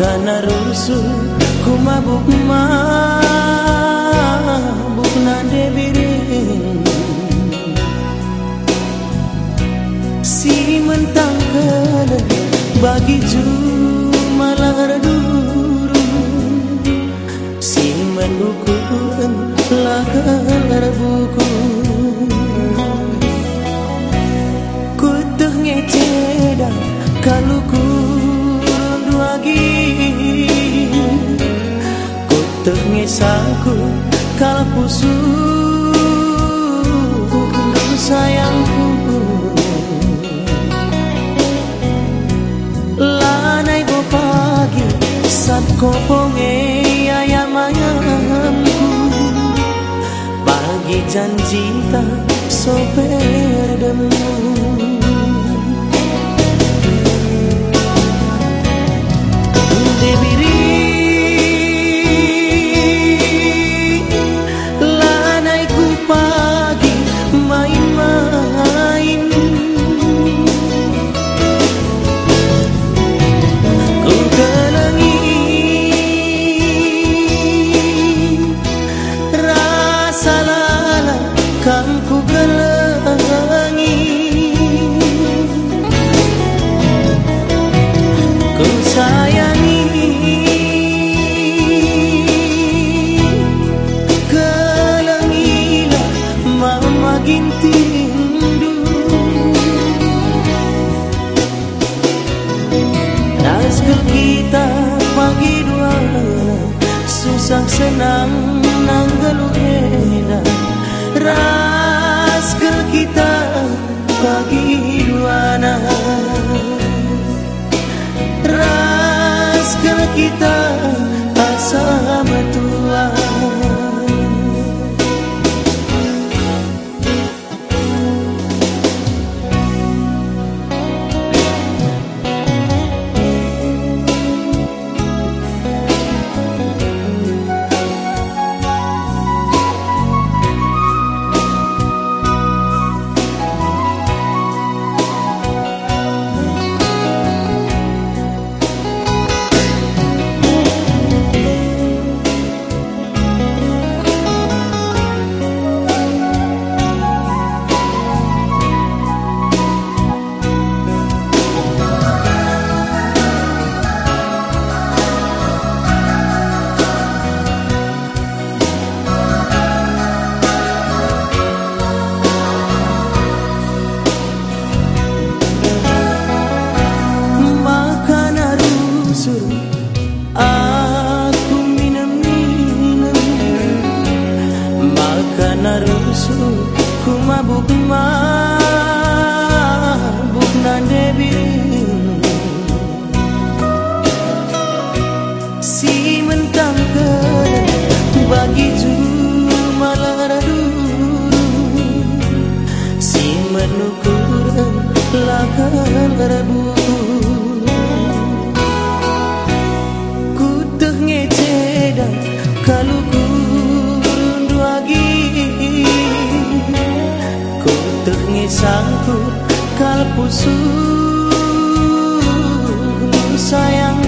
makan rusu ku mabuk mabuk nade biring si mentang bagi malah duru. Si menukuran lakar buku teh ngesaku kalau pusu. Sayangku. Lanai bo pagi sat koponge ayam ayamku pagi janji tak soper kita pagi dua Susah senang nanggalu enak Raskel kita pagi dua Raskel kita asa narusu ku mabuk mabuk nande biring si mentang bagi ju malah dulu si menukuran lakar rebu kalpusu